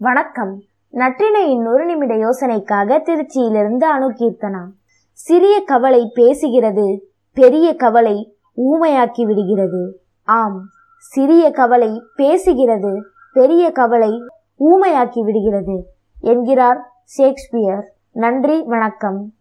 வணக்கம். நற்றினையின் ஒரு நிமிட யோசனைக்காக திருச்சியிலிருந்து அணுகீர்த்தனா சிறிய கவலை பேசுகிறது பெரிய கவலை ஊமையாக்கி விடுகிறது. ஆம் சிறிய கவலை பேசுகிறது பெரிய கவலை ஊமையாக்கி விடுகிறது என்கிறார் ஷேக்ஸ்பியர். நன்றி வணக்கம்.